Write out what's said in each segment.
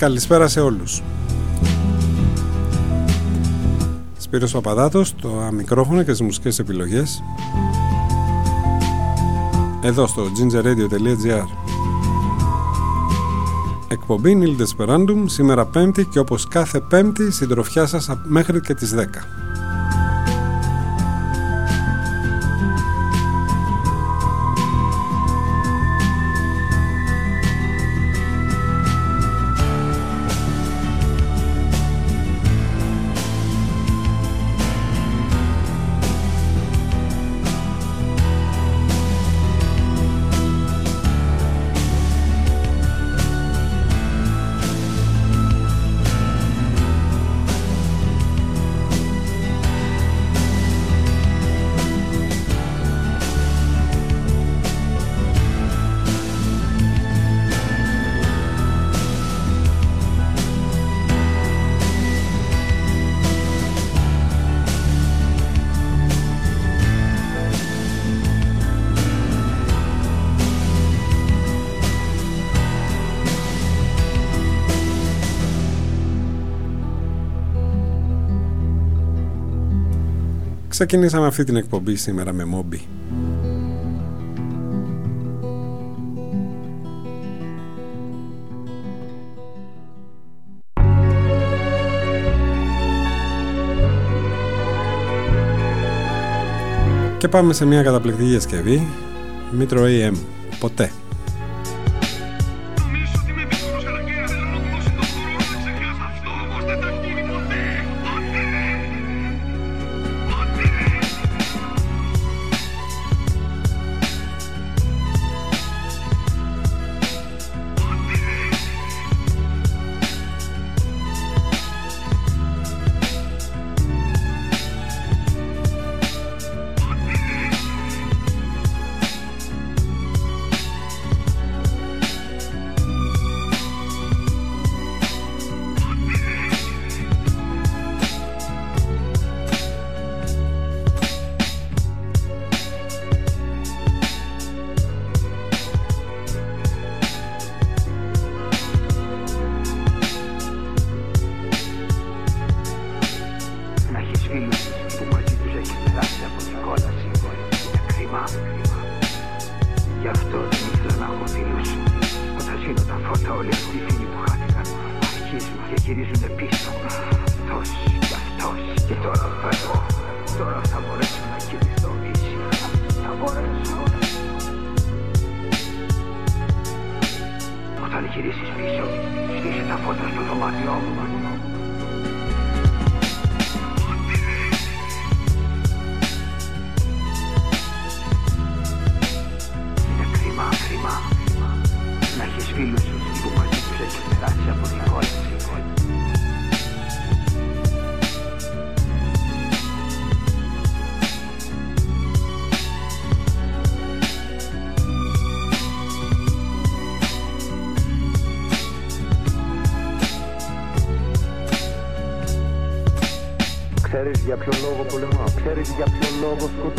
Καλησπέρα σε όλους. Σπύρος Παπαδάτος, το μικρόφωνο και τις μουσικές επιλογές. Εδώ στο gingerradio.gr Εκπομπή Nil Desperandum, σήμερα πέμπτη και όπως κάθε πέμπτη συντροφιά σας μέχρι και τις 10. Ξεκινήσαμε αυτή την εκπομπή σήμερα με μόμπι. Και πάμε σε μια καταπληκτική διασκευή Metro AM. Ποτέ. για ποιο λόγο πολεμάω. Ξέρεις για ποιο λόγο σκοτώ.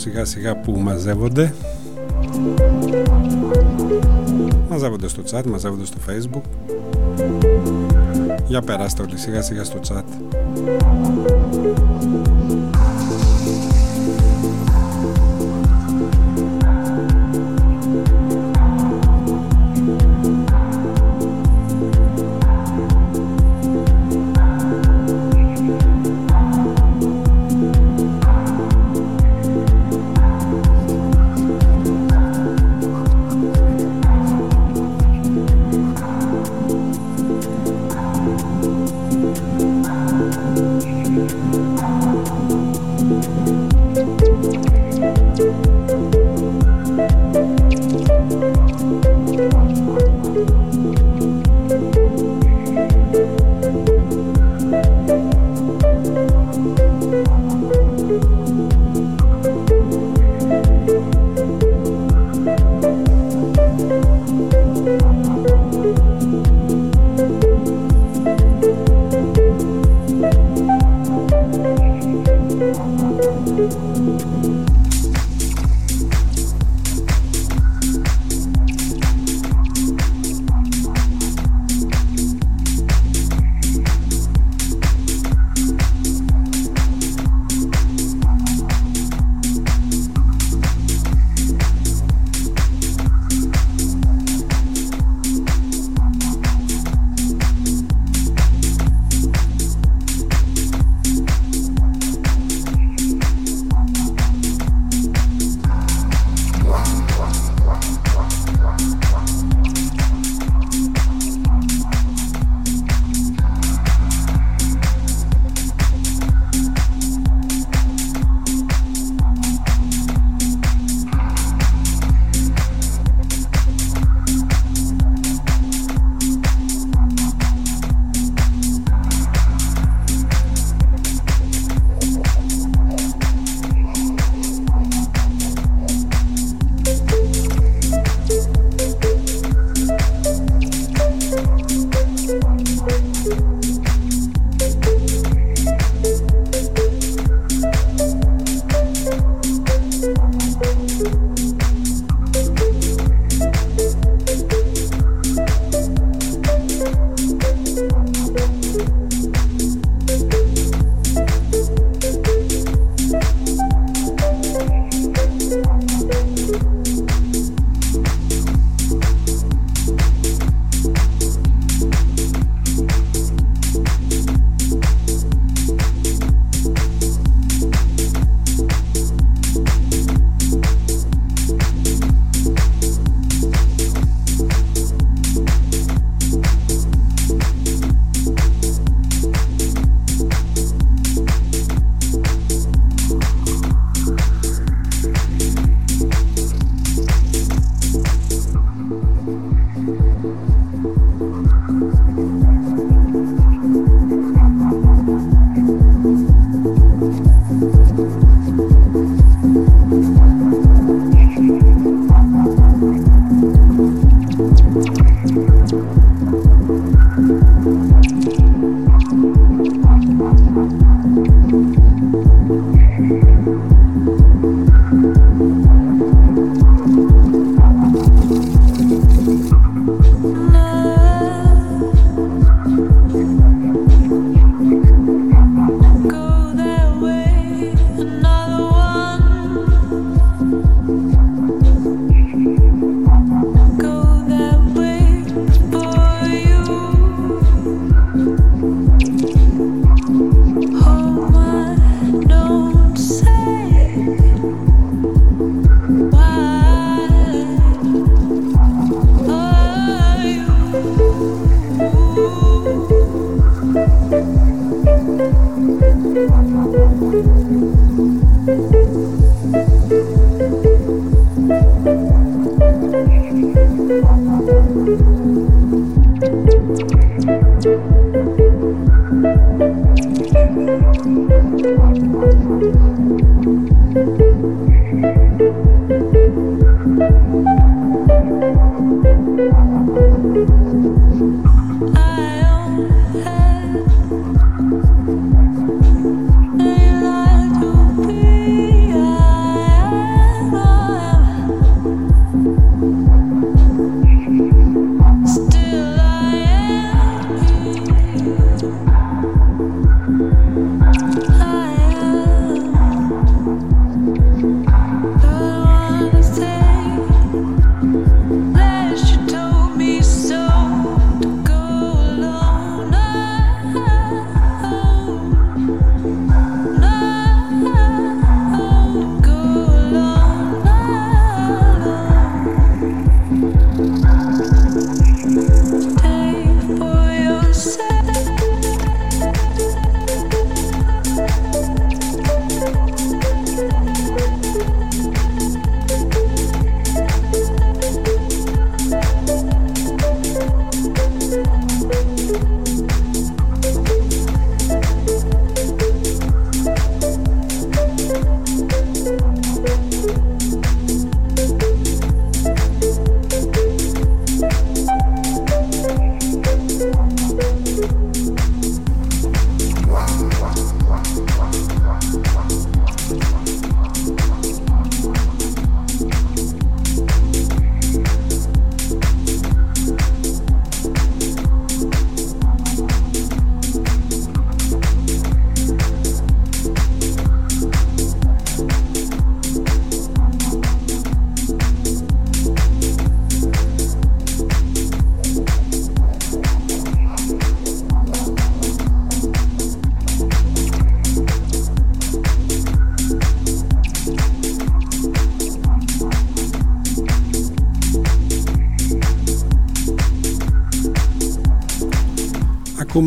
Σιγά σιγά που μαζεύονται. Μαζεύονται στο chat, μαζεύονται στο facebook. Για περάστε όλοι σιγά σιγά στο chat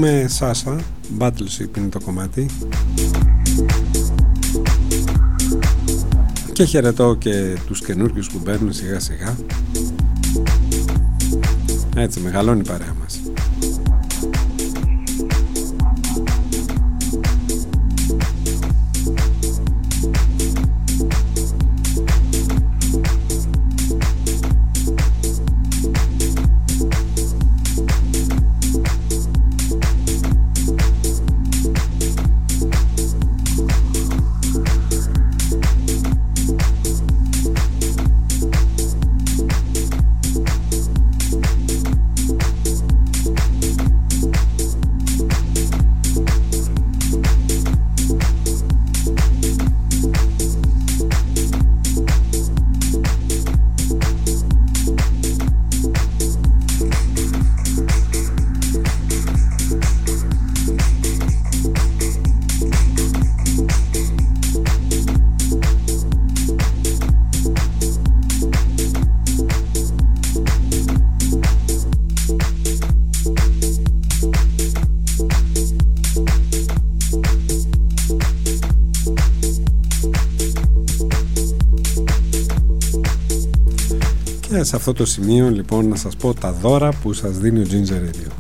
Ακούμε Σάσα, Battleship είναι το κομμάτι. Και χαιρετώ και τους καινούργιους που μπαίνουν σιγά σιγά έτσι μεγαλώνει η παρέα σε αυτό το σημείο λοιπόν να σας πω τα δώρα που σας δίνει ο Ginger Radio.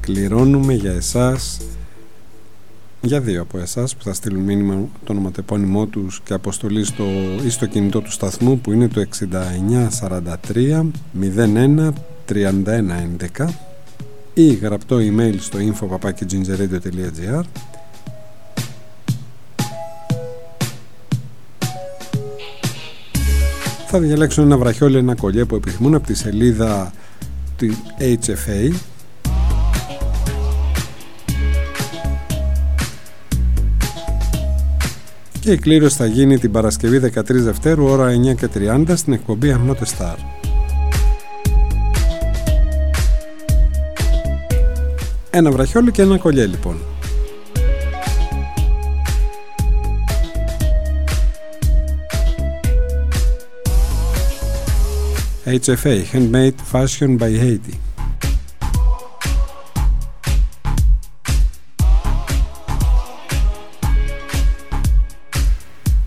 Κληρώνουμε για εσάς για δύο από εσάς που θα στείλουν μήνυμα το ονοματεπώνυμό τους και αποστολή στο, ή στο κινητό του σταθμού που είναι το 6943 01 31 11 ή γραπτό email στο info.gingerradio.gr θα διαλέξουν ένα βραχιόλι, ένα κολλιέ που επιθυμούν από τη σελίδα του HFA και η κλήρωση θα γίνει την Παρασκευή 13 Δευτέρου ώρα 9 και 30 στην εκπομπή I'm Not Star. Ένα βραχιόλι και ένα κολλιέ λοιπόν. HFA Handmade Fashion by Haiti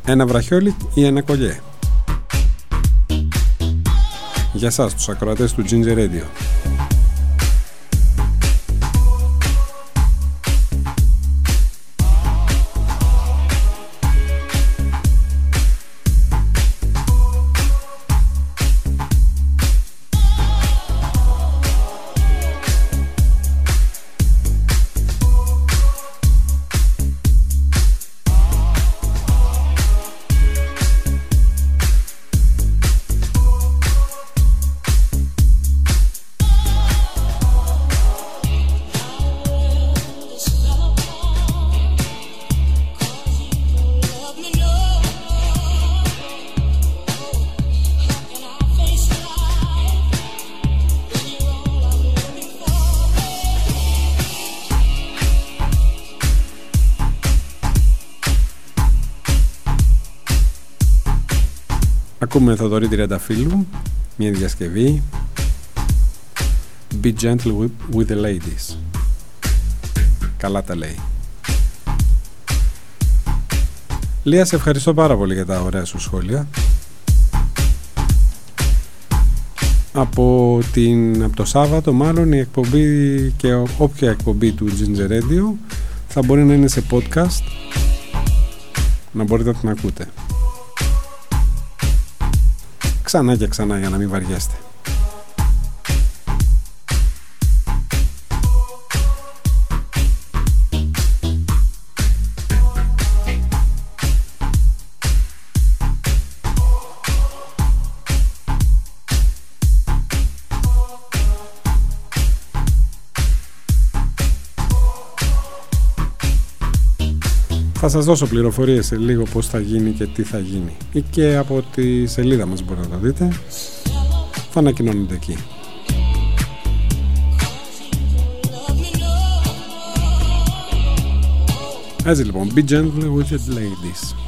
Ένα βραχιόλι ή ένα κολλιέ. Για σας τους ακροατές του Ginger Radio. Ακούμε Θοδωρή Τριανταφύλου, μια διασκευή. Be gentle with the ladies. Καλά τα λέει. Λία, σε ευχαριστώ πάρα πολύ για τα ωραία σου σχόλια. Από, την, από το Σάββατο μάλλον η εκπομπή και όποια εκπομπή του Ginger Radio θα μπορεί να είναι σε podcast. Να μπορείτε να την ακούτε ξανά και ξανά για να μην βαριέστε. Θα σας δώσω πληροφορίες σε λίγο πώς θα γίνει και τι θα γίνει. Ή και από τη σελίδα μας μπορείτε να το δείτε. Θα ανακοινώνονται εκεί. Έτσι λοιπόν, be gentle with the ladies.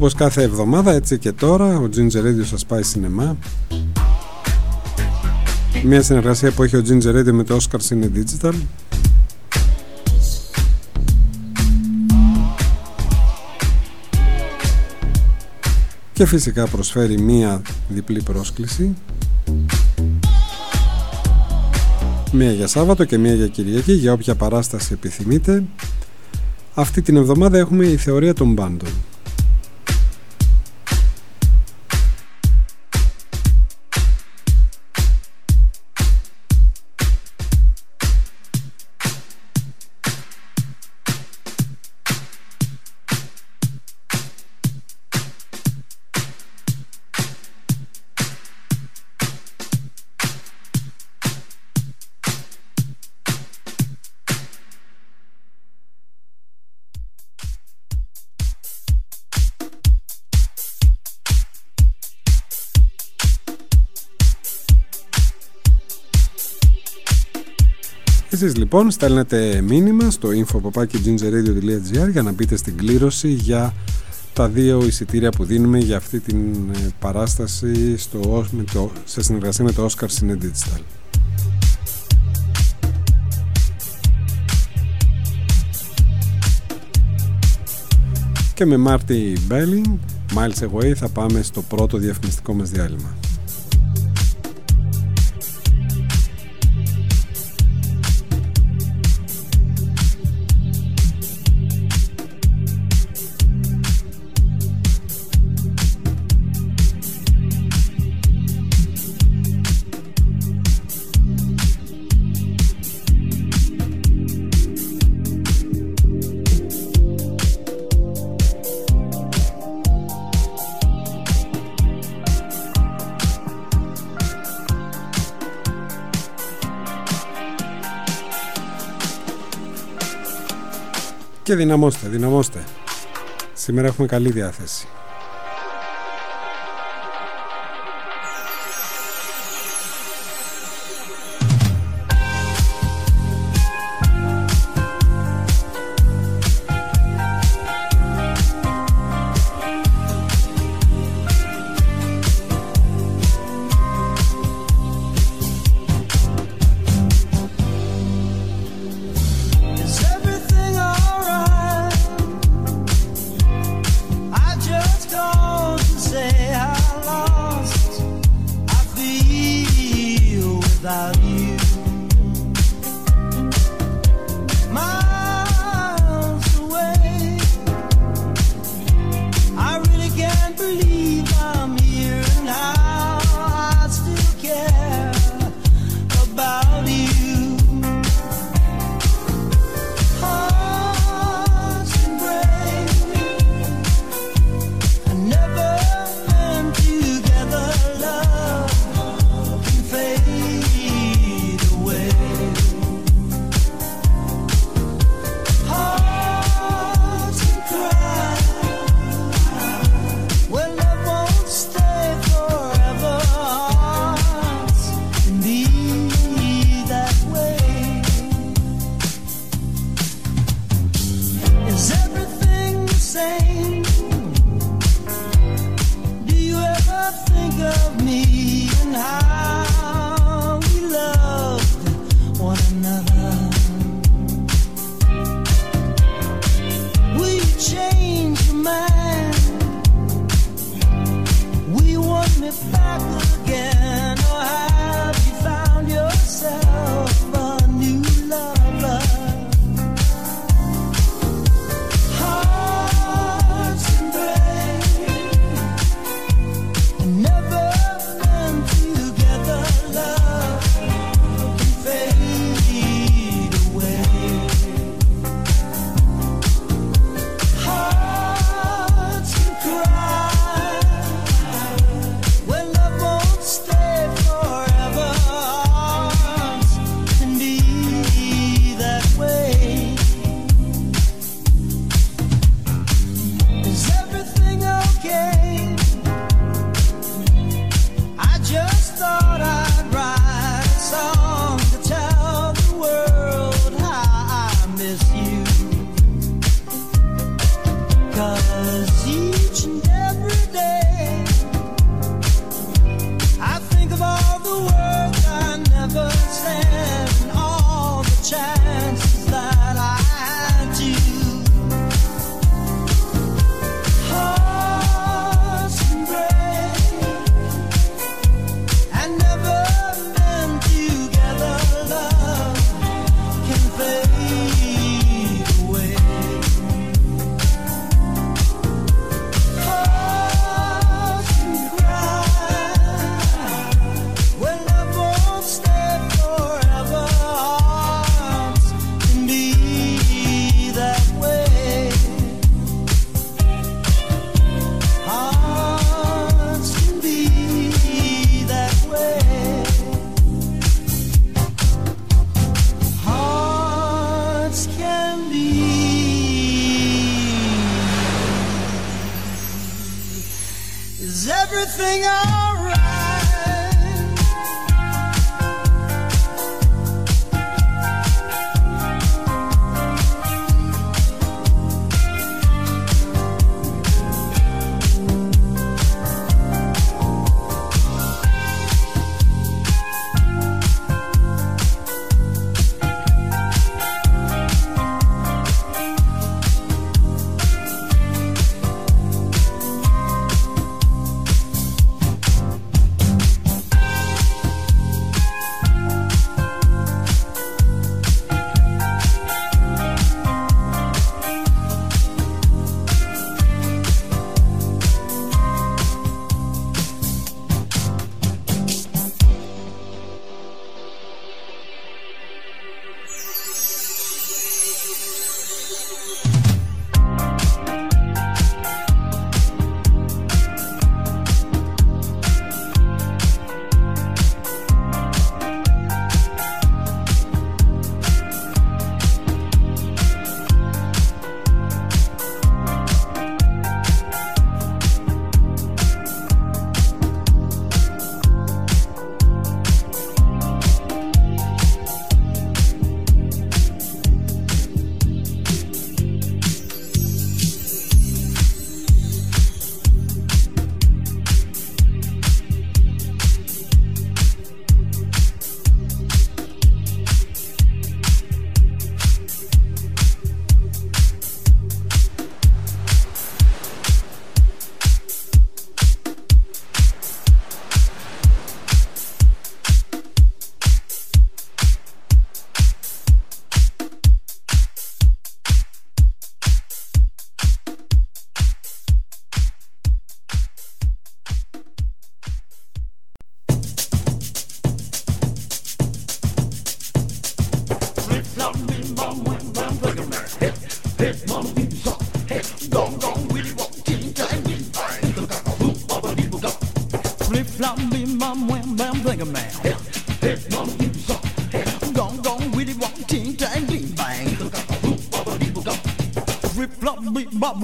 Όπως κάθε εβδομάδα έτσι και τώρα ο Ginger Radio σας πάει σινεμά. Μια συνεργασία που έχει ο Ginger Radio με το Oscars είναι digital. Και φυσικά προσφέρει μία διπλή πρόσκληση. Μία για Σάββατο και μία για Κυριακή για όποια παράσταση επιθυμείτε. Αυτή την εβδομάδα έχουμε η θεωρία των μπάντων Εσείς λοιπόν στέλνετε μήνυμα στο info.gingerradio.gr για να μπείτε στην κλήρωση για τα δύο εισιτήρια που δίνουμε για αυτή την ε, παράσταση στο, με το, σε συνεργασία με το Oscar Cine Digital. Και με Μάρτι Belling, Miles Away θα πάμε στο πρώτο διαφημιστικό μας διάλειμμα. Και δυναμώστε, δυναμώστε. Σήμερα έχουμε καλή διάθεση.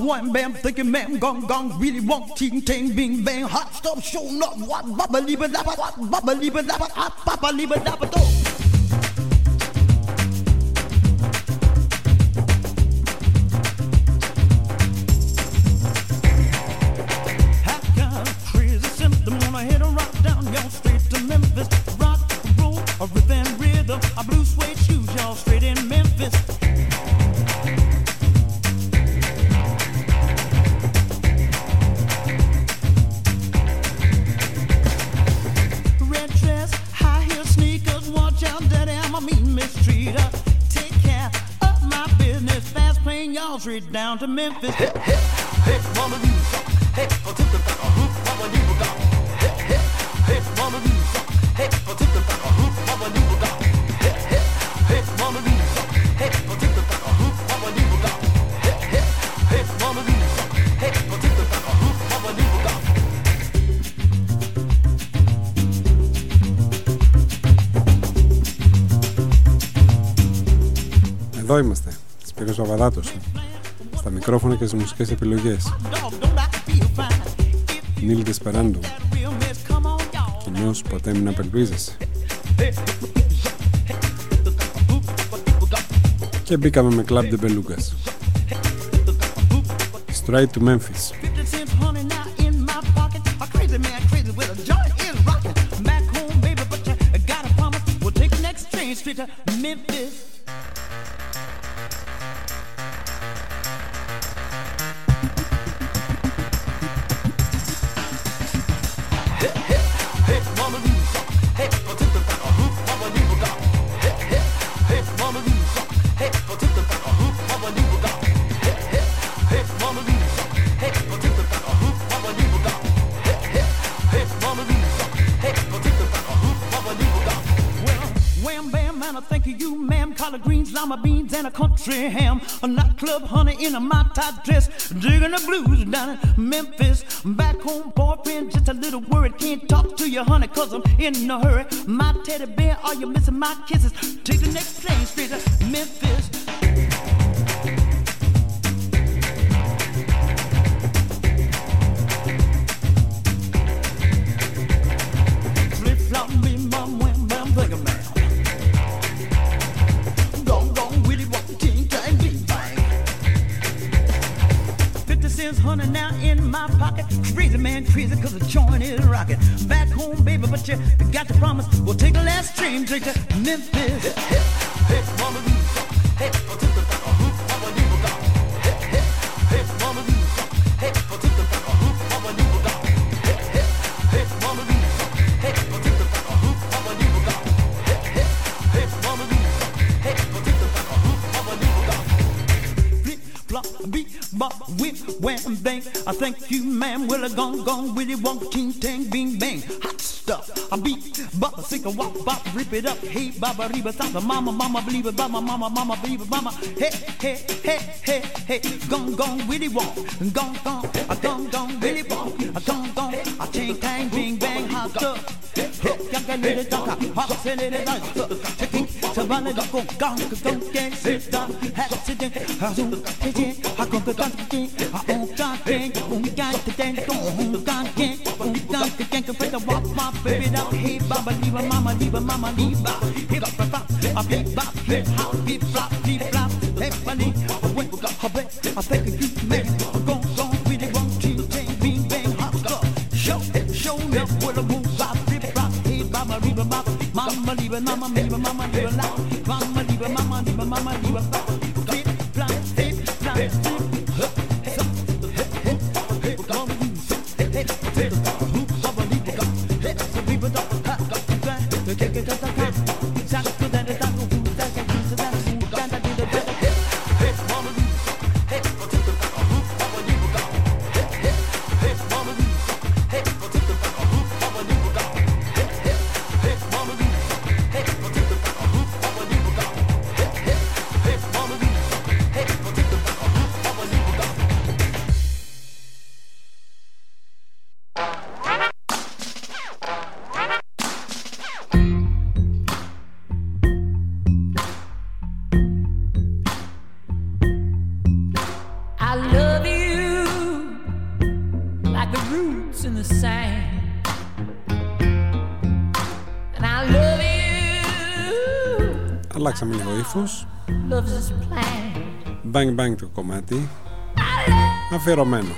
wham bam, thinking bam, gong gong, really want ting ting, bing bang, hot stop, show up, what, baba, leave it what, baba, leave it up, hot, papa, leave it Εδώ είμαστε, Σπύρος Παπαδάτος στα μικρόφωνα και στις μουσικές επιλογές. Νίλ Δεσπεράντο. Κοινώς ποτέ μην απελπίζεσαι. Και μπήκαμε με Club de Belugas. Straight to Memphis. Top dress. Digging the blues down in Memphis. Back home, boyfriend, just a little worried. Can't talk to you, honey, cause I'm in a hurry. My teddy bear, are you missing my kisses? Take the next train straight rip it up. Hey, baba, reba, saba, mama, mama, believe it, Mama, mama, mama, believe it, mama. Hey, hey, hey, hey, hey. Gong, gong, willy wonk. Gong, gong, a gong, gong, willy wonk. A gong, gong, a ching, tang, bing, bang, hot up. Young lady, doctor, hot, silly, doctor. Chicken, sabana, go, gong, gong, gang, sit down, hat, sit down, hazoo, kitchen, hot, gong, gong, gang, I own, gong, gang, own, gang, the gang, gong, gong, gang, own, gong, gang, can put the wop, wop, baby, up, hey, baba, leave a Liba, Mama Liba. Αλλάξαμε λίγο ύφος. Bang bang το κομμάτι. Αφιερωμένο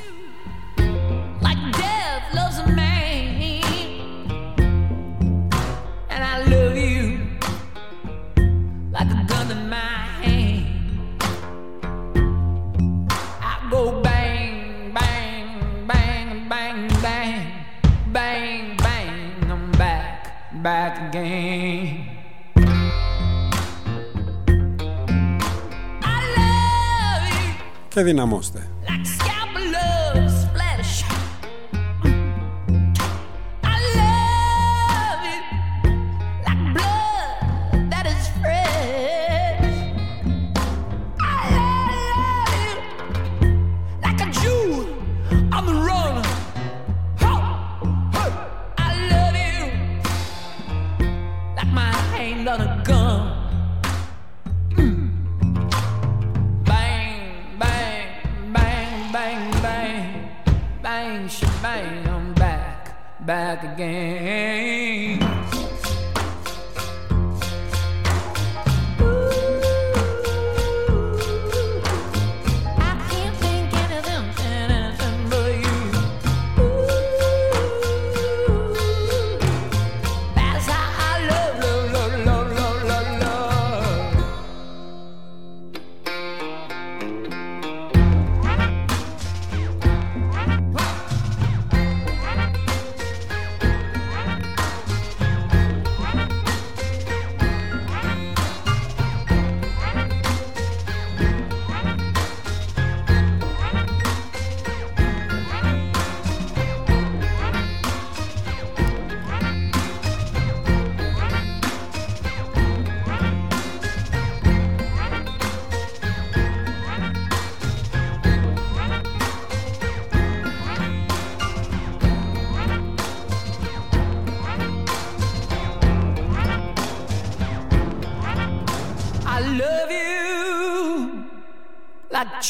δυναμώστε.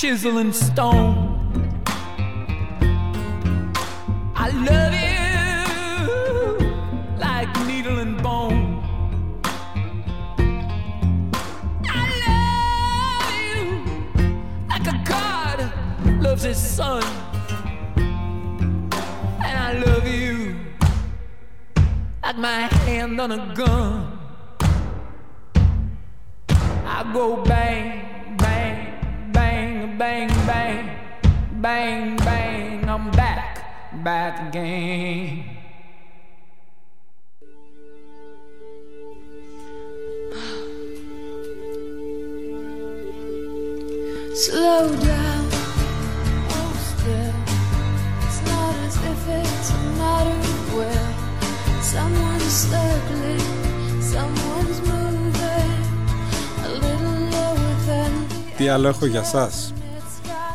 Chisel and stone. bang, bang, I'm back, back again. Slow down, hold still. It's not as if it's a matter of where someone's circling, someone's moving a little lower than. Τι άλλο έχω για σας.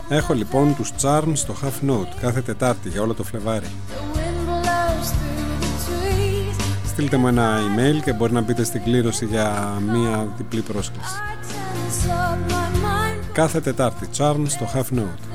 Έχω λοιπόν τους Charms στο Half Note κάθε Τετάρτη για όλο το Φλεβάρι. Στείλτε μου ένα email και μπορεί να μπείτε στην κλήρωση για μία διπλή πρόσκληση. Κάθε Τετάρτη Charms στο Half Note.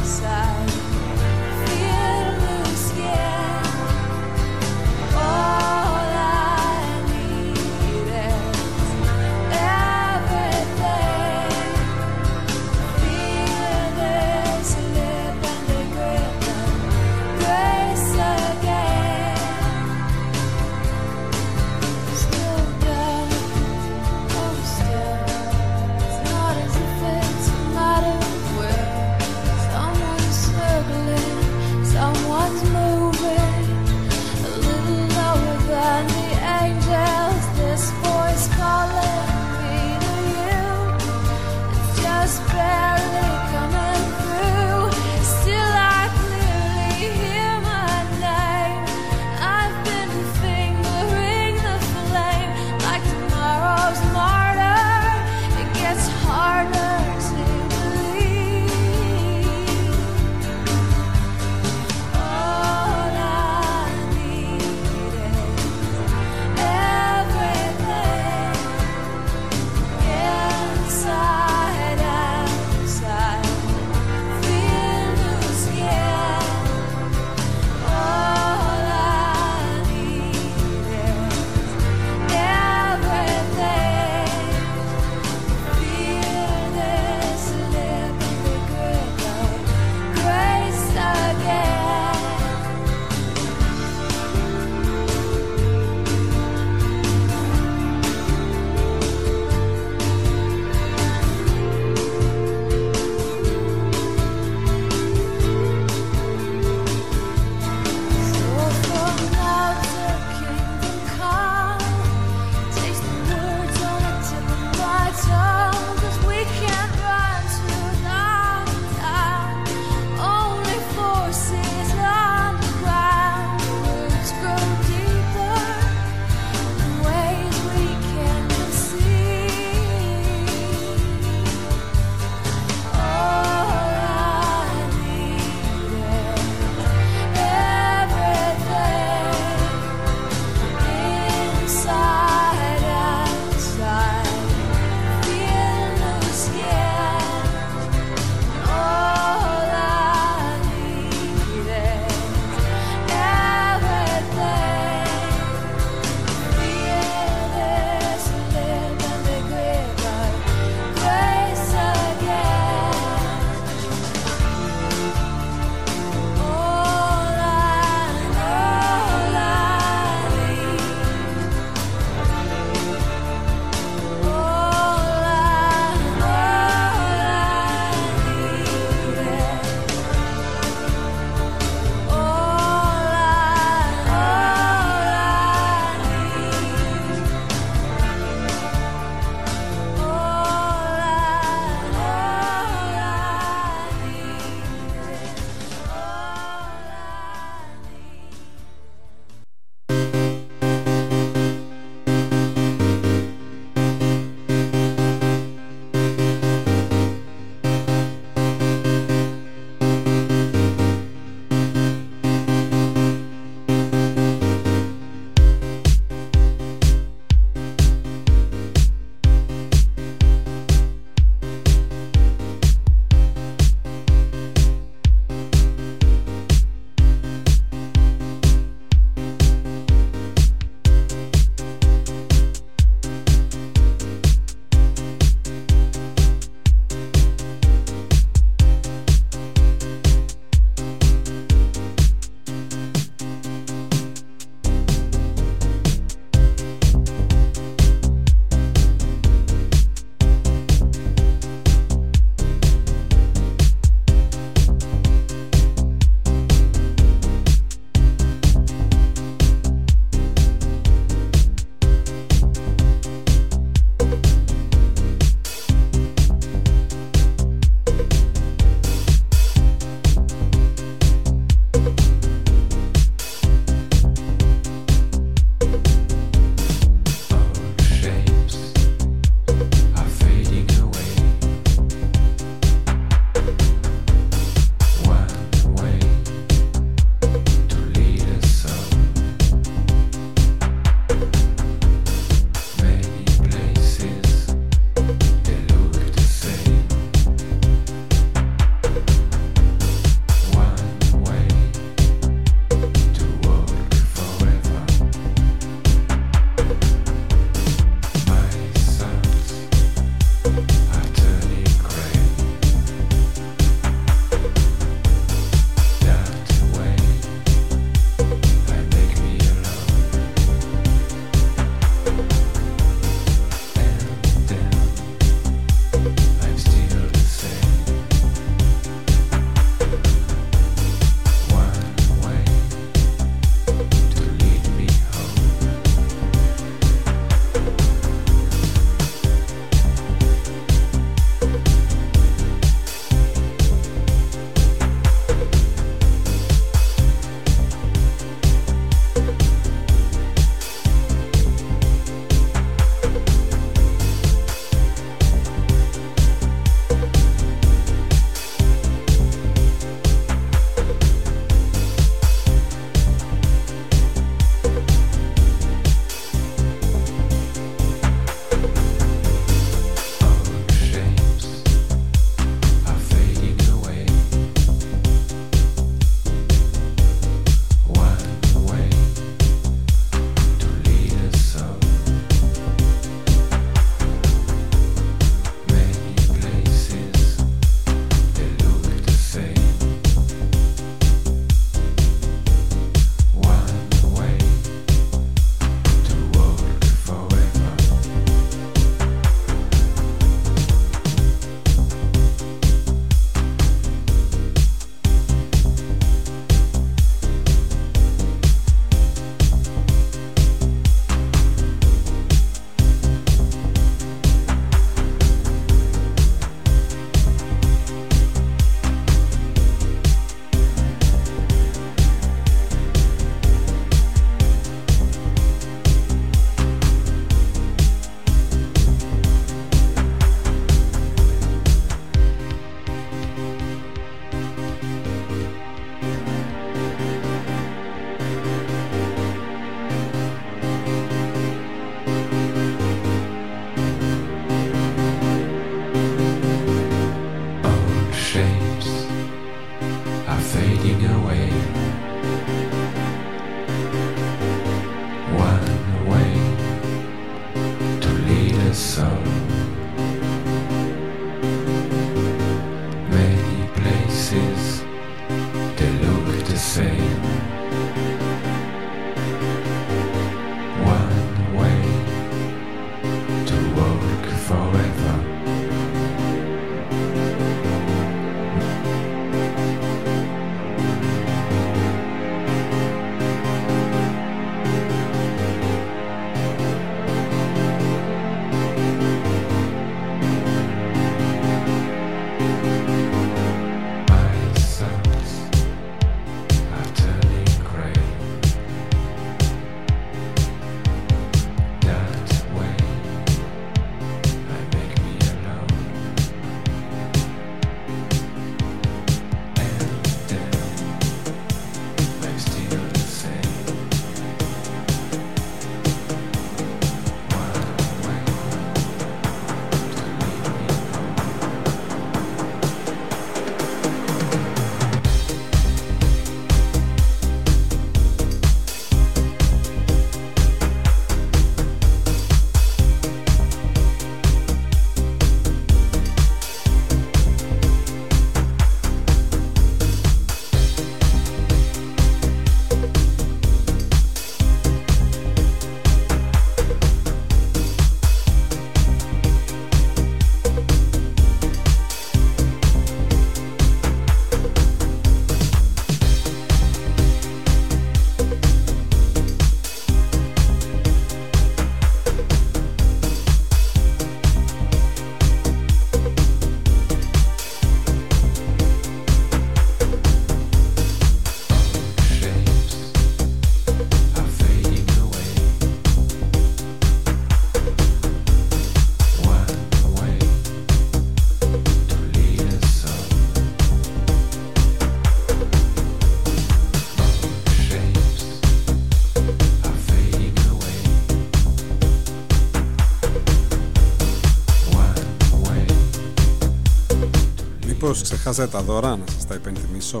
Μήπως ξεχάσατε τα δώρα να σας τα υπενθυμίσω.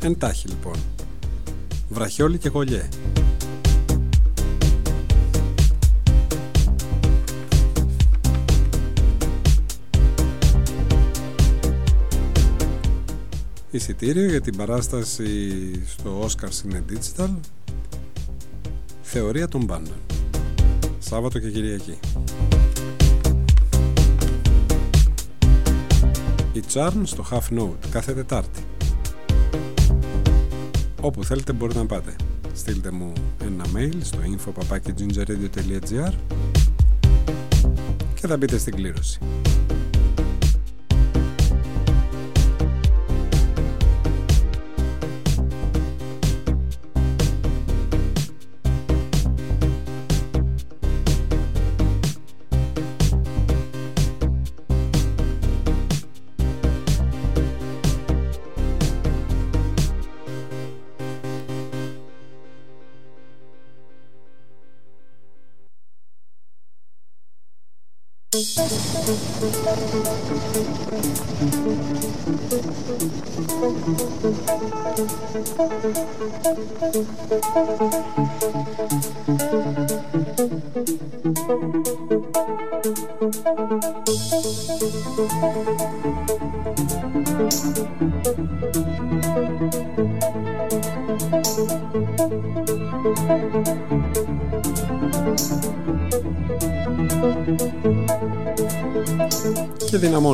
Εντάχει λοιπόν. Βραχιόλι και γολιέ. Εισιτήριο για την παράσταση στο Oscar Cine Digital Θεωρία των πάντων Σάββατο και Κυριακή Charm στο Half Note κάθε Τετάρτη. Όπου θέλετε μπορείτε να πάτε. Στείλτε μου ένα mail στο info.gingerradio.gr και θα μπείτε στην κλήρωση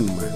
και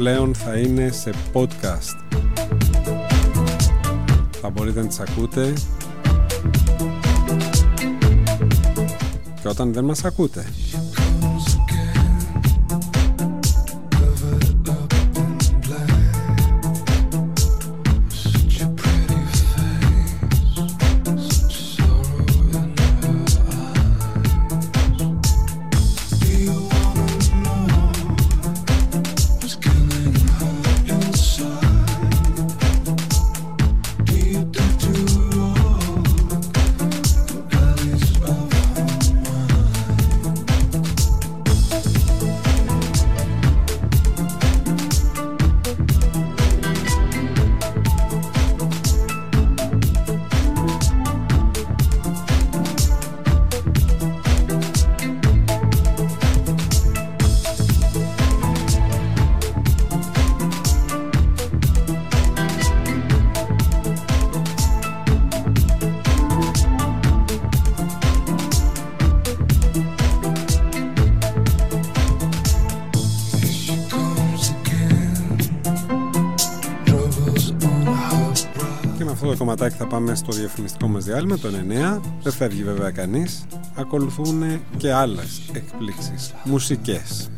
πλέον θα είναι σε podcast. Θα μπορείτε να τις ακούτε και όταν δεν μας ακούτε. Πάμε στο διαφημιστικό μας διάλειμμα, το 9. Δεν φεύγει βέβαια κανείς. Ακολουθούν και άλλες εκπλήξεις μουσικές.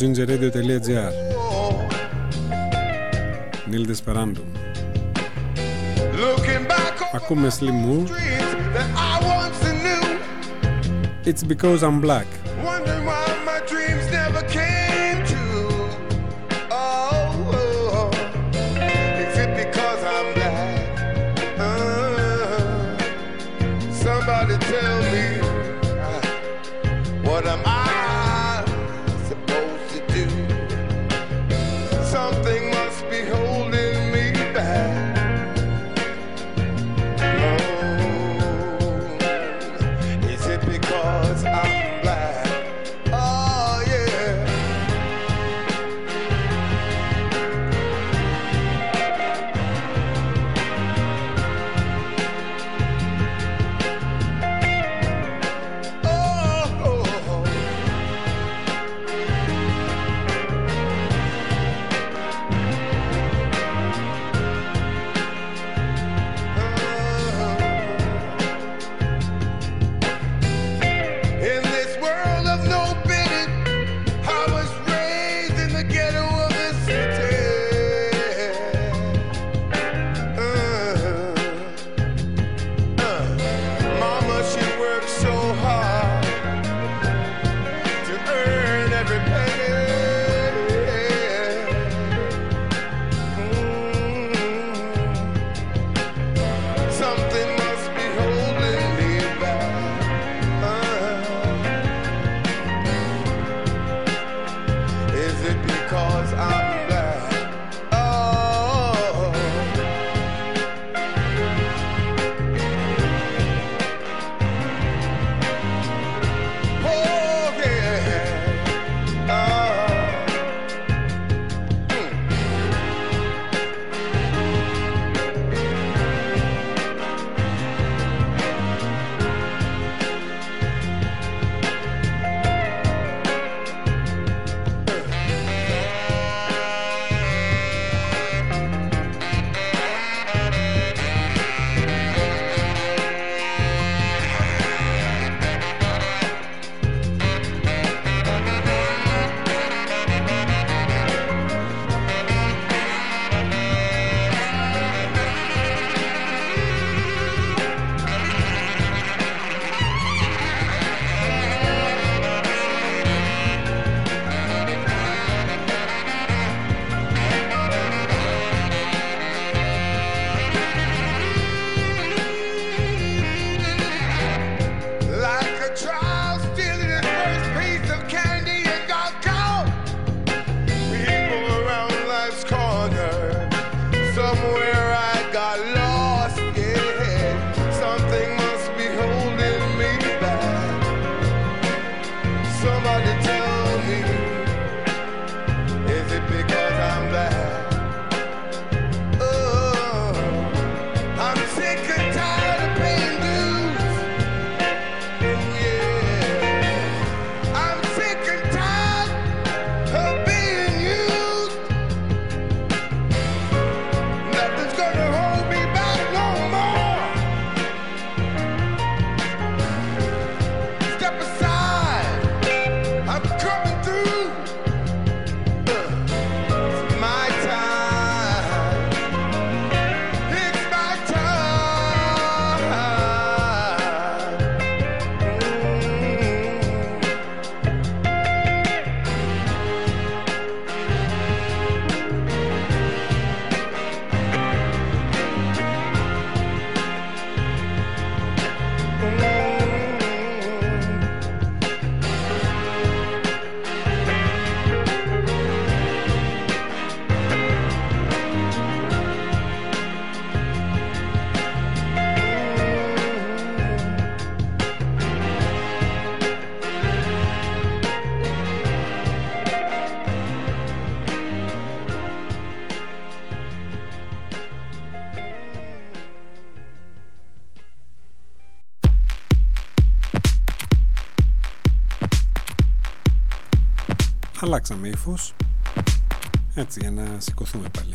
gingerradio.gr Νίλ Δεσπεράντου Ακούμε Slim It's because I'm black. Αλλάξαμε ύφος έτσι για να σηκωθούμε πάλι.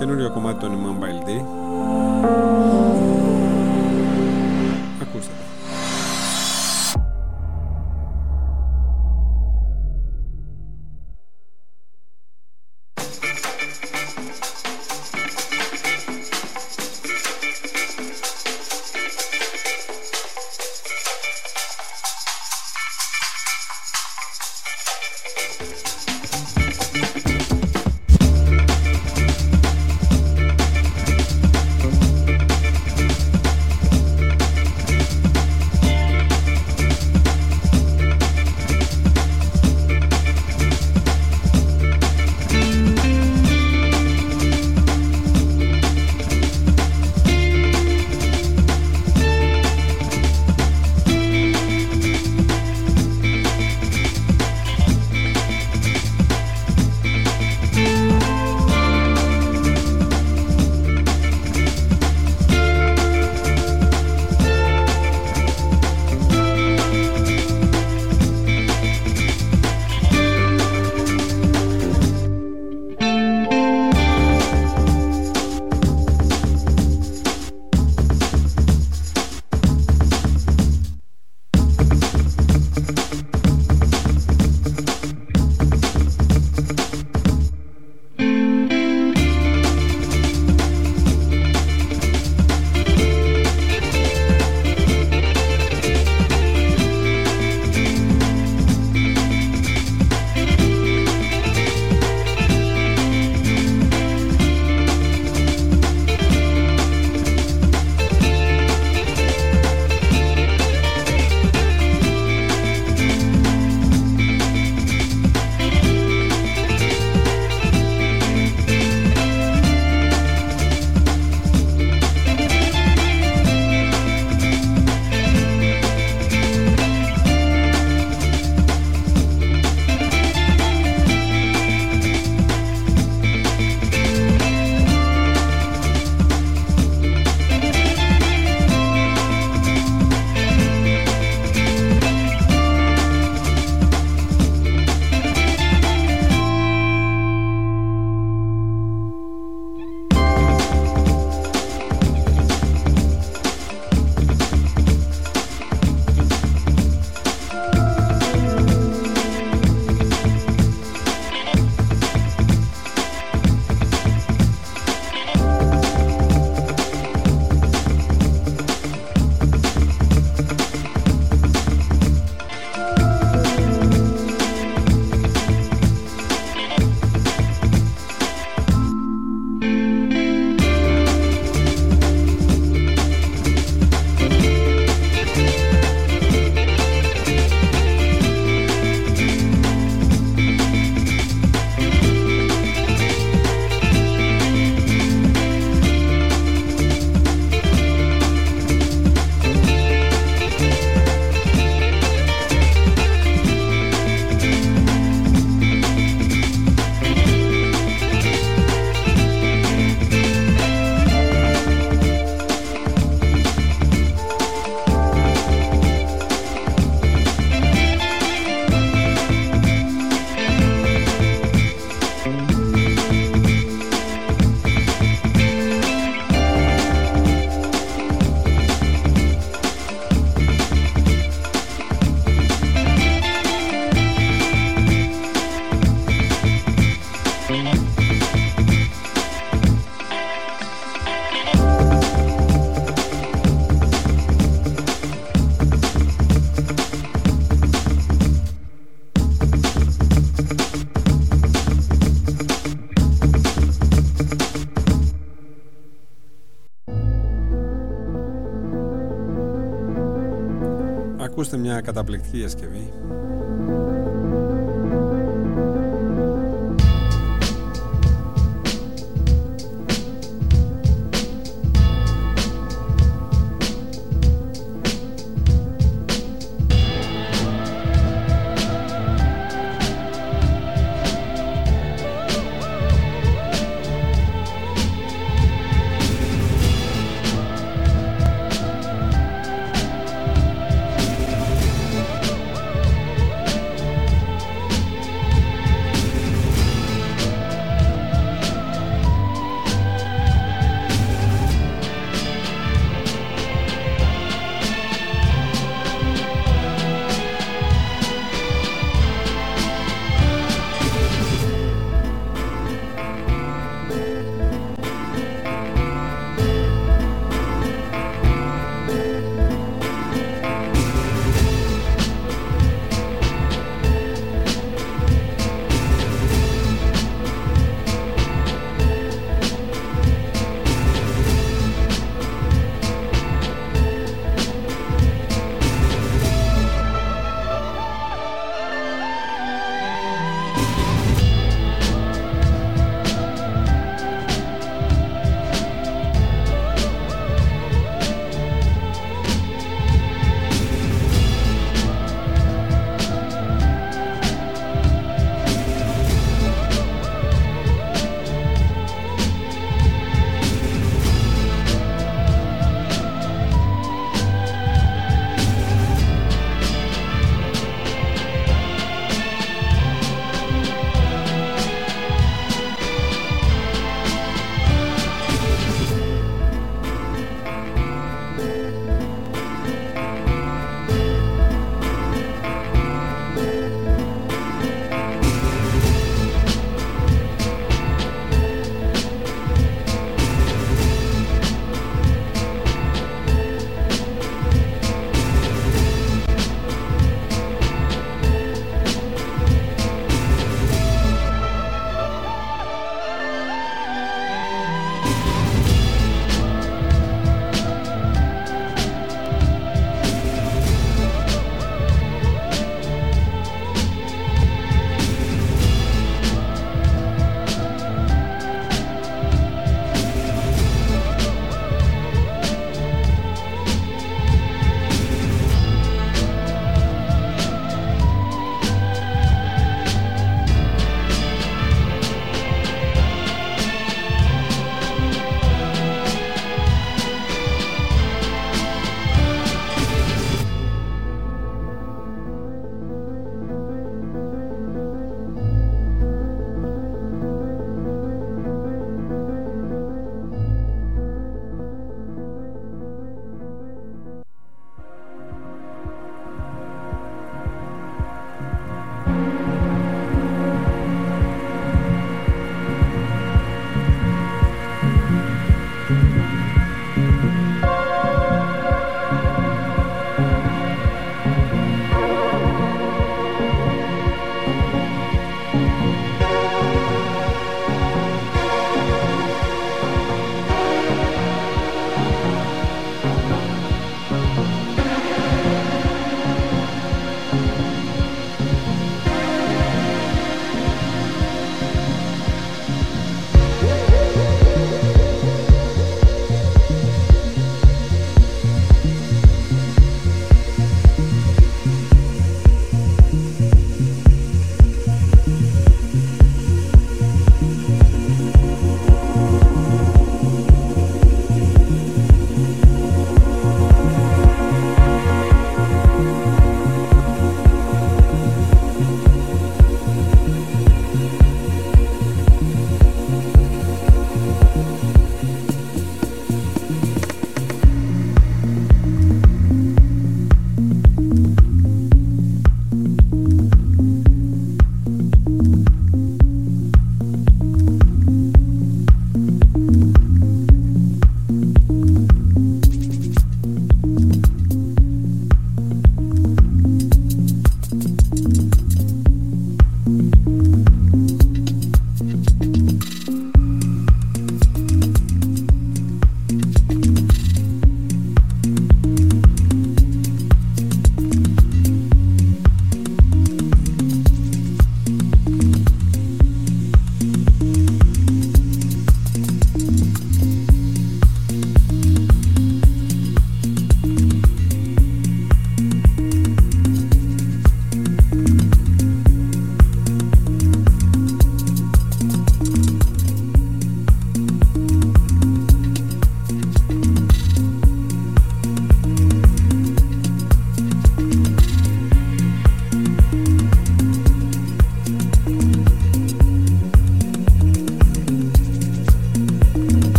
Συνεχίζουμε με μια καταπληκτική διασκευή.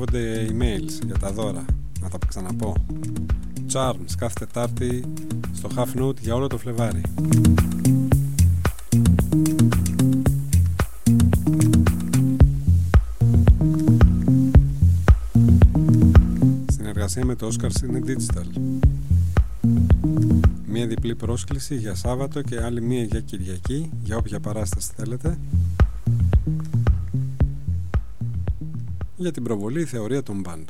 μαζεύονται emails για τα δώρα. Να τα ξαναπώ. Charms κάθε Τετάρτη στο Half Note για όλο το Φλεβάρι. Συνεργασία με το Oscar Cine Digital. Μία διπλή πρόσκληση για Σάββατο και άλλη μία για Κυριακή, για όποια παράσταση θέλετε. για την προβολή θεωρία των πάντων.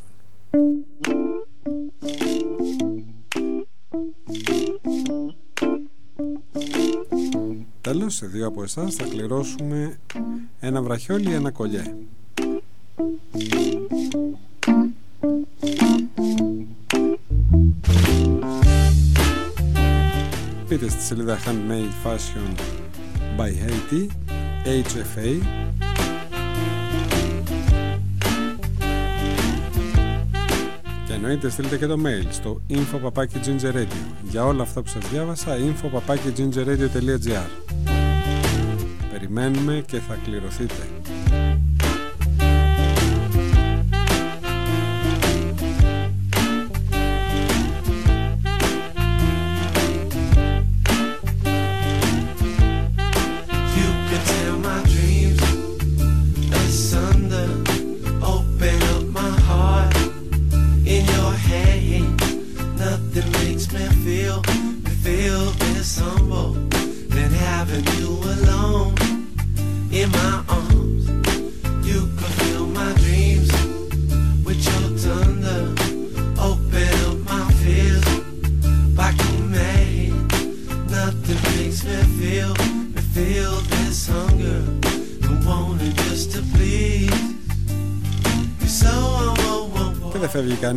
Τέλος, σε δύο από εσάς θα κληρώσουμε ένα βραχιόλι ή ένα κολλιέ. Πείτε στη σελίδα Handmade Fashion by Haiti HFA εννοείται στείλτε και το mail στο info.papakigingeradio. Για όλα αυτά που σας διάβασα, info.papakigingeradio.gr Περιμένουμε και θα κληρωθείτε.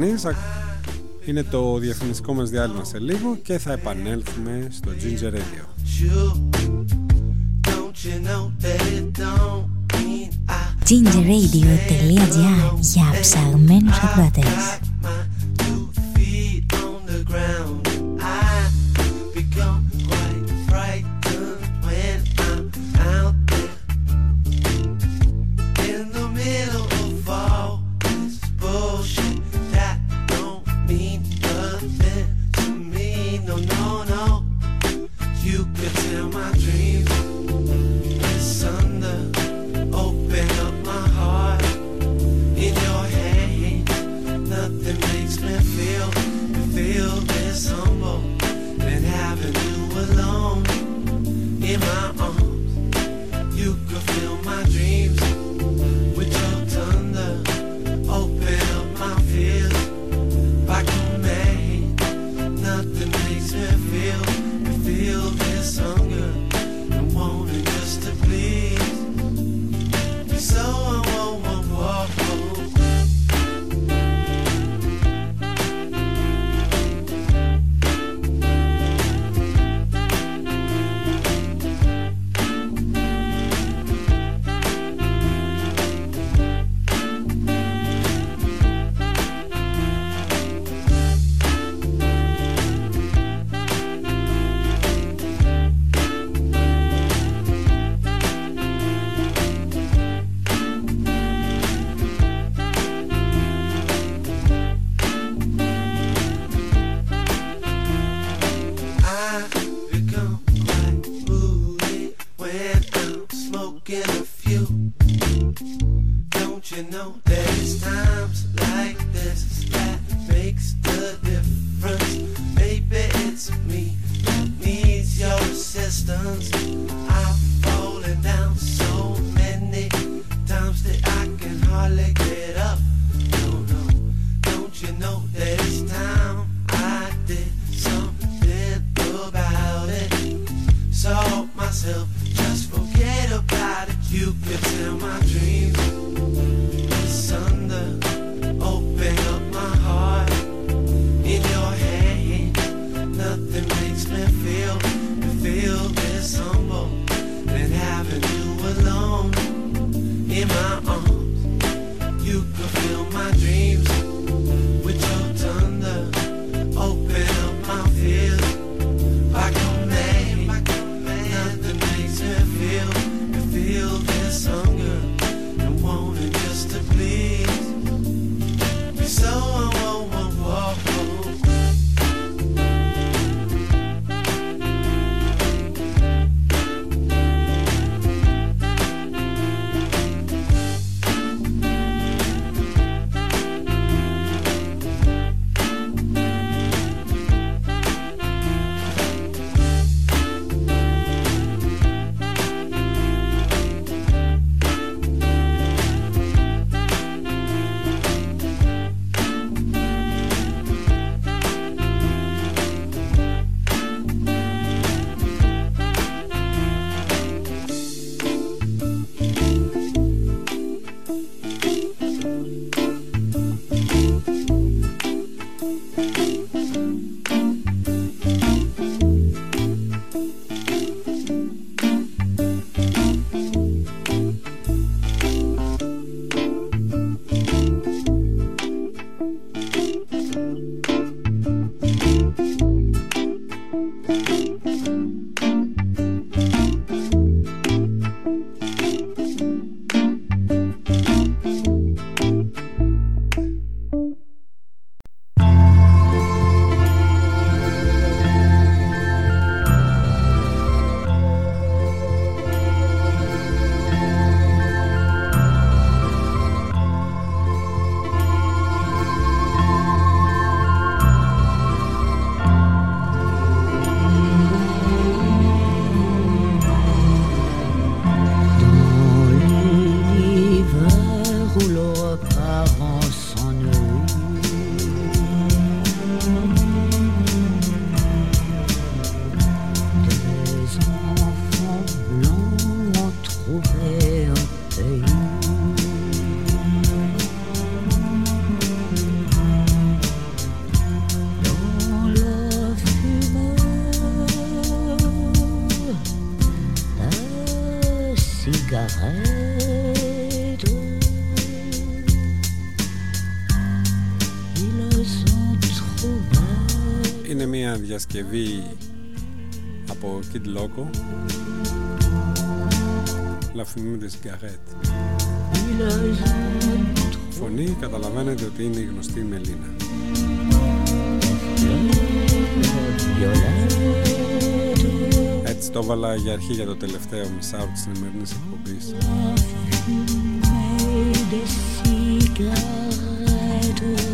κανείς. Είναι το διαφημιστικό μας διάλειμμα σε λίγο και θα επανέλθουμε στο Ginger Radio. Ginger Radio.gr για ψαγμένους ακροατές. Μια διασκευή από Kid Loco. La Fumée de Cigarette. Ils ont Φωνή καταλαβαίνετε ότι είναι η γνωστή Μελίνα. Violettes. Έτσι το έβαλα για αρχή για το τελευταίο μισάωρο της σημερινής εκπομπής. Fumée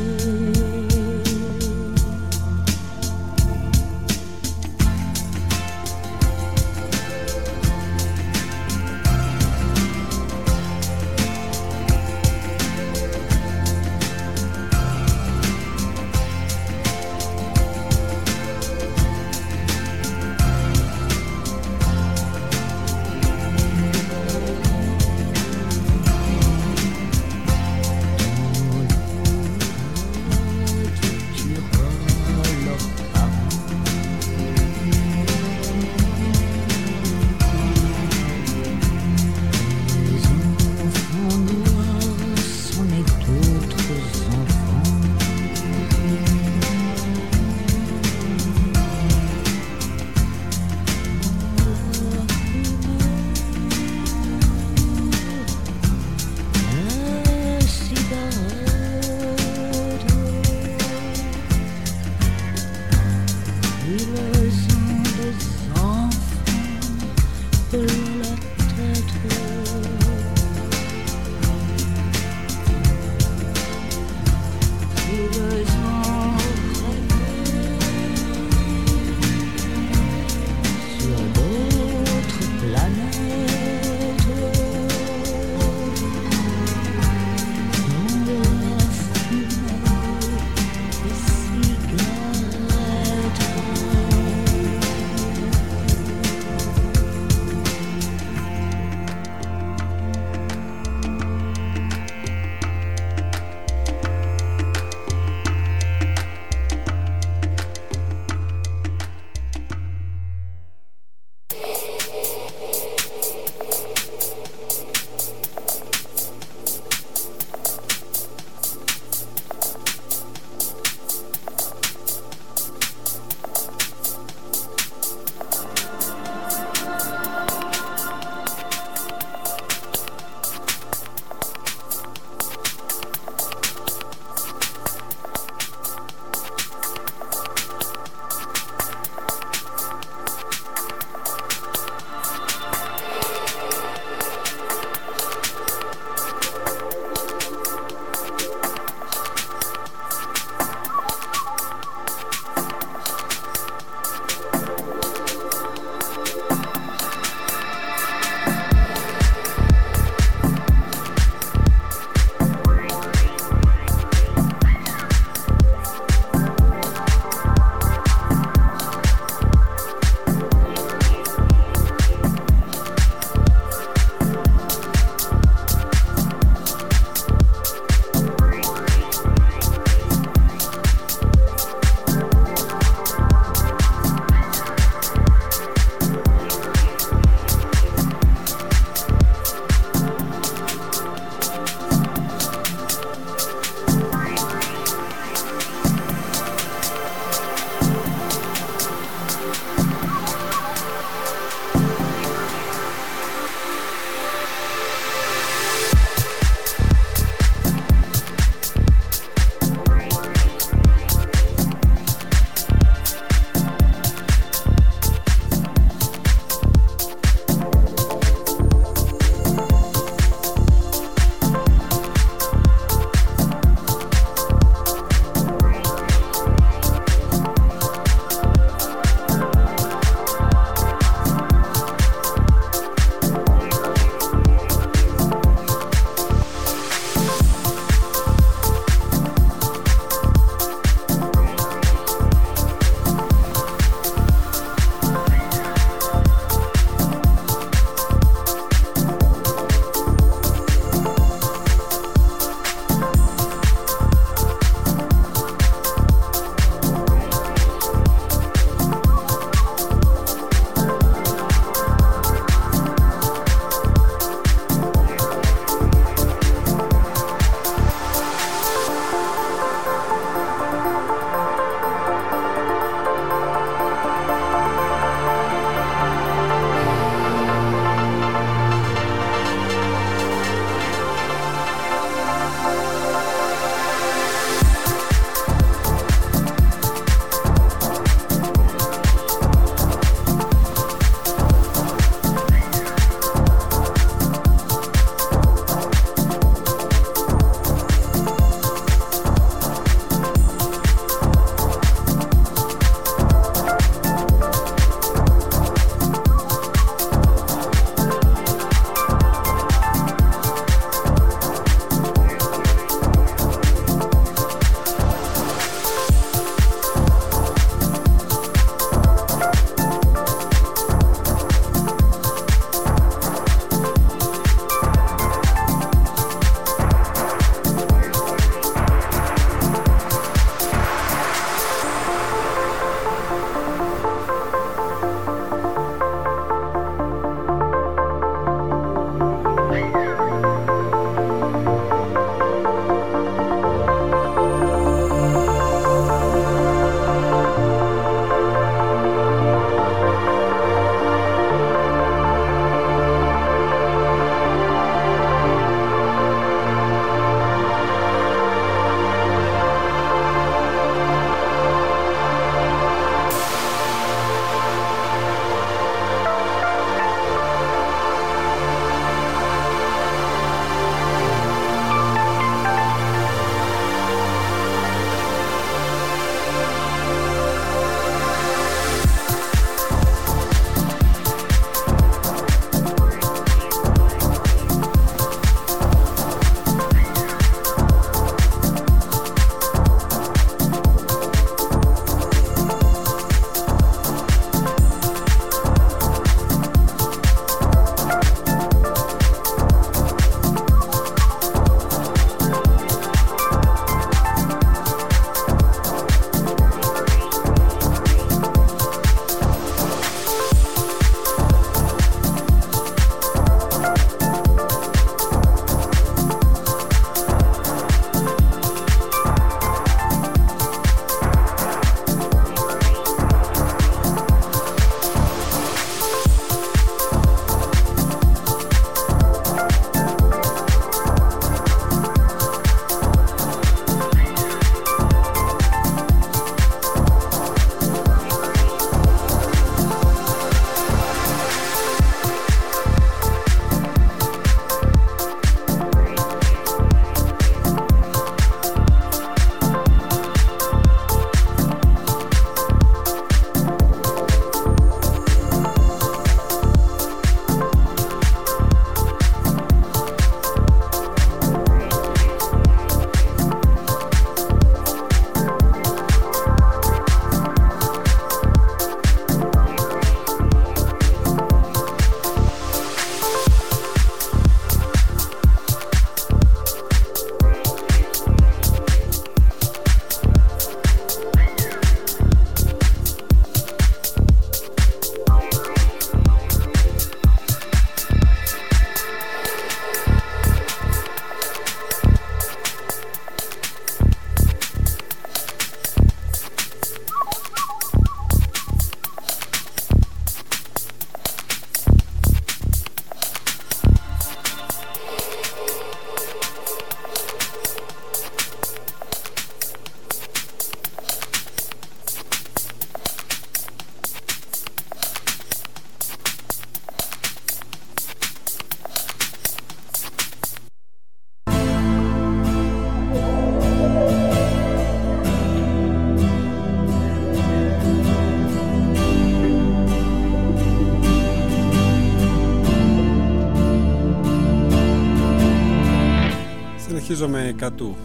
des cigarettes. Συνεχίζω με κατού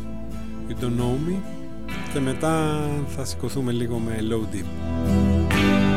You don't know me και μετά θα σηκωθούμε λίγο με low deep.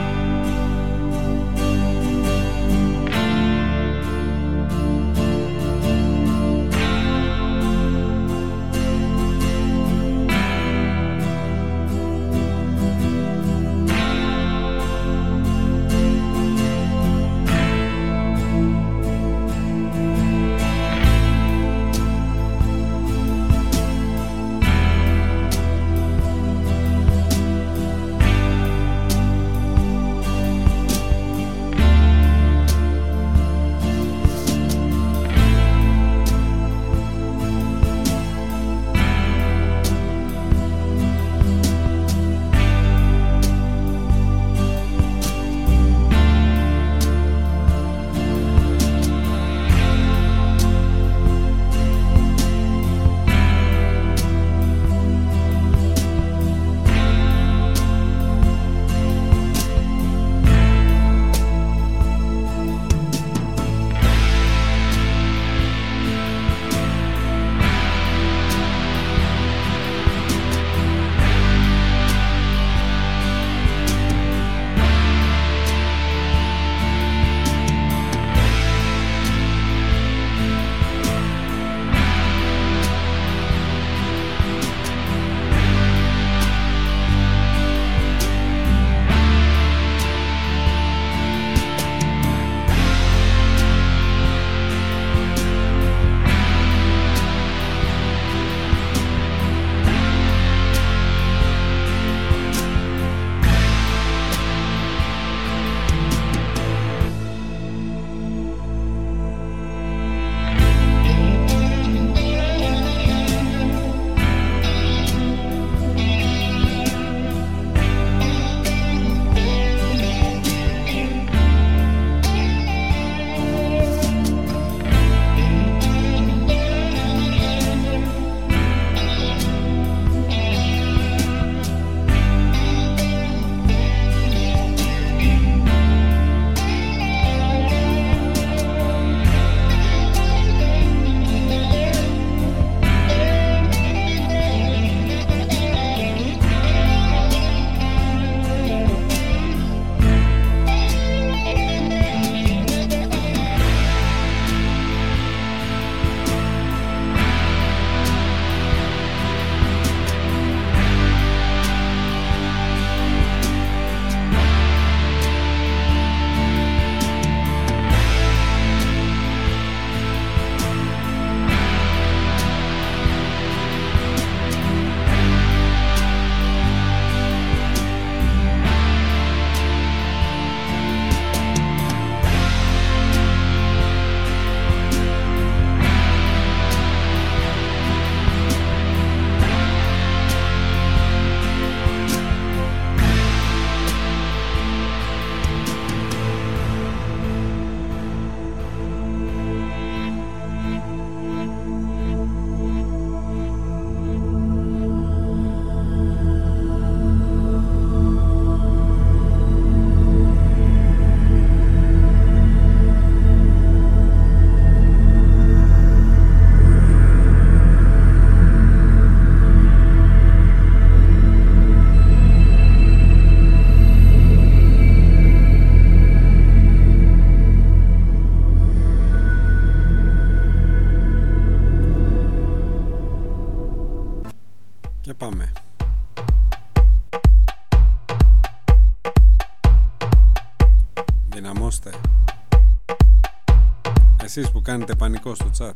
κάνετε πανικό στο chat.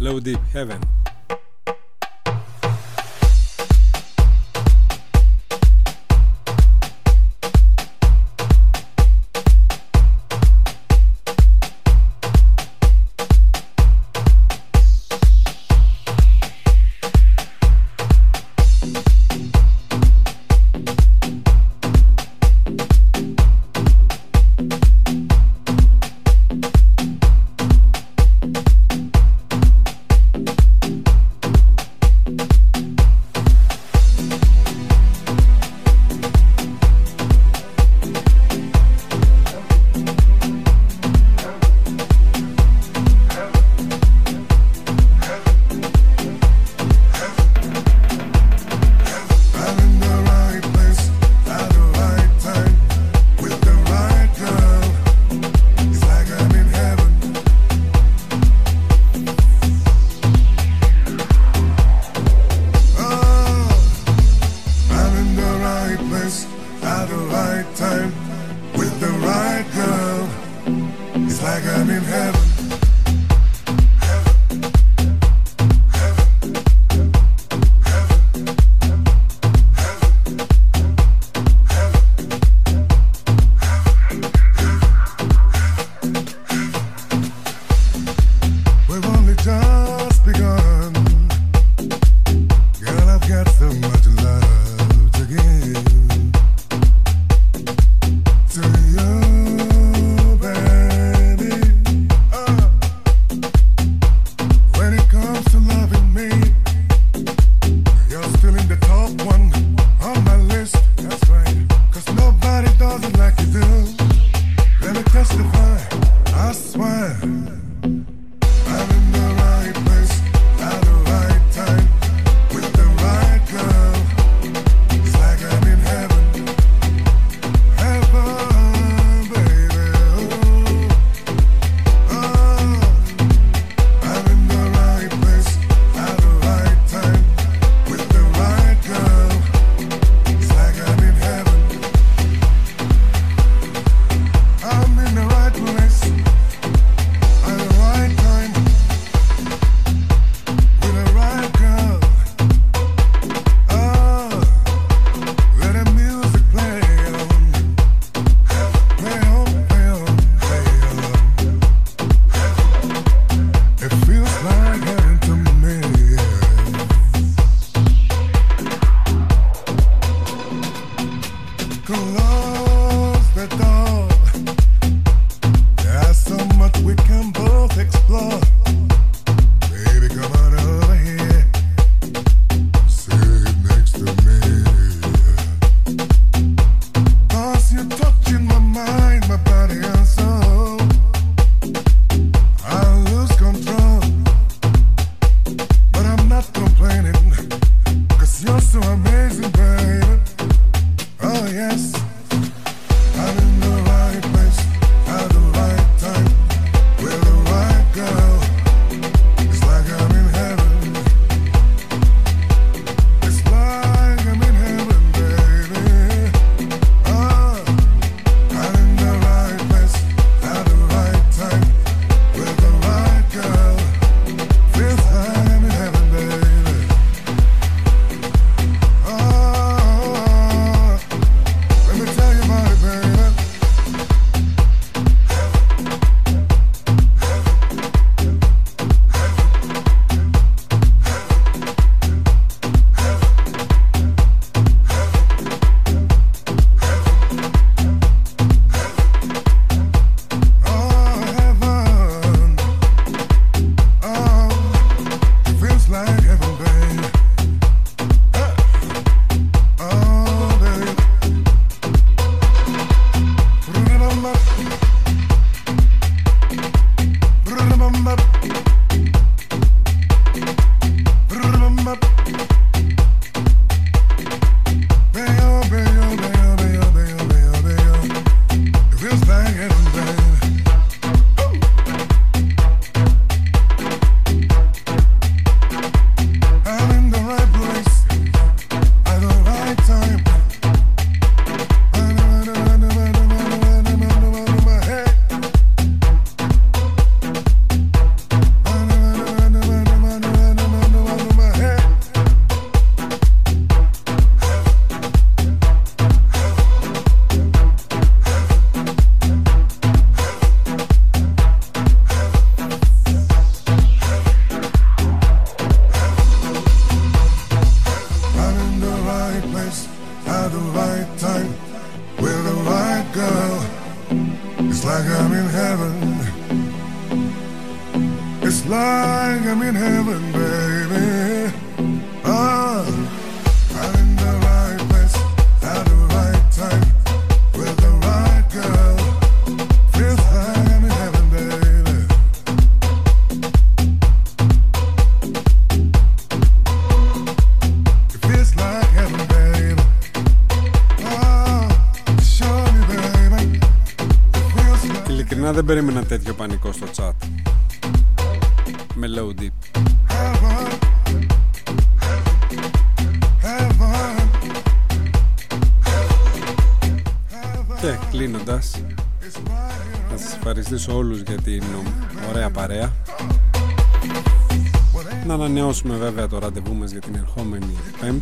Low Deep Heaven.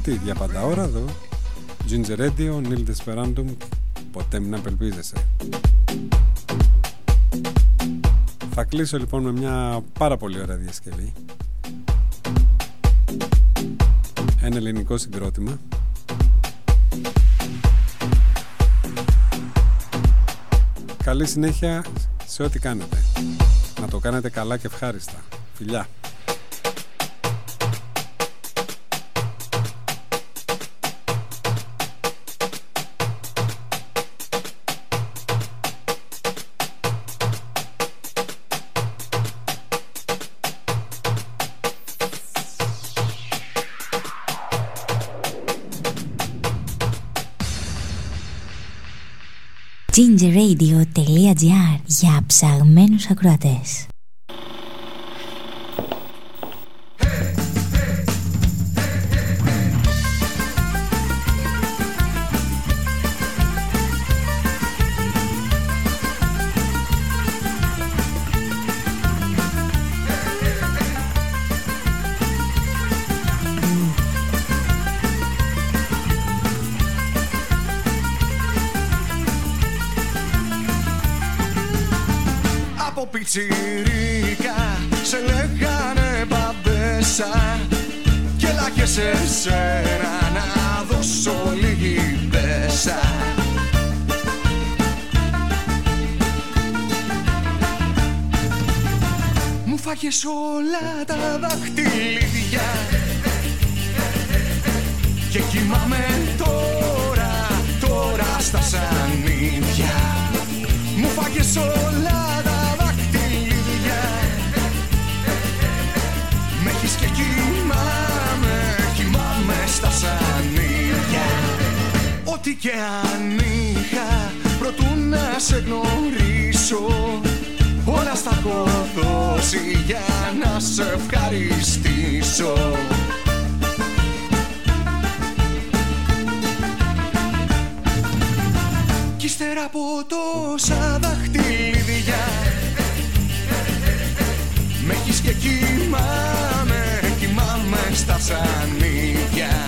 Πέμπτη για πάντα ώρα εδώ. Ginger Radio, Nil Desperandum, ποτέ μην απελπίζεσαι. Θα κλείσω λοιπόν με μια πάρα πολύ ωραία διασκευή. Ένα ελληνικό συγκρότημα. Καλή συνέχεια σε ό,τι κάνετε. Να το κάνετε καλά και ευχάριστα. Φιλιά. gingerradio.gr για ψαγμένους ακροατές. Μου φάγες όλα τα δαχτυλίδια και κοιμάμαι τώρα, τώρα στα σανίδια. Μου φάγες όλα τα δαχτυλίδια Με έχεις και κοιμάμαι, κοιμάμαι στα σανίδια. Ό,τι και αν είχα προτού να σε γνωρίσω Όλα στα έχω δώσει για να σε ευχαριστήσω. Κι ύστερα από τόσα δαχτυλίδια Με έχεις και κοιμάμαι, κοιμάμαι στα σανίδια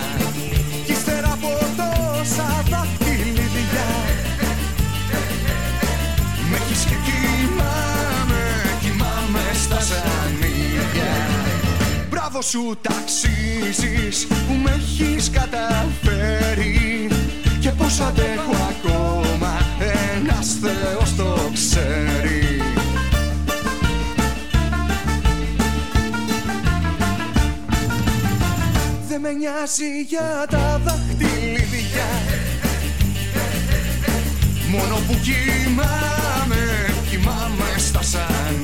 Μπράβο σου ταξίζεις που με έχεις καταφέρει και πως αντέχω ακόμα ένας Θεός το ξέρει. Δεν με νοιάζει για τα δαχτυλίδια Μόνο που κοιμάμαι, κοιμάμαι στα σαν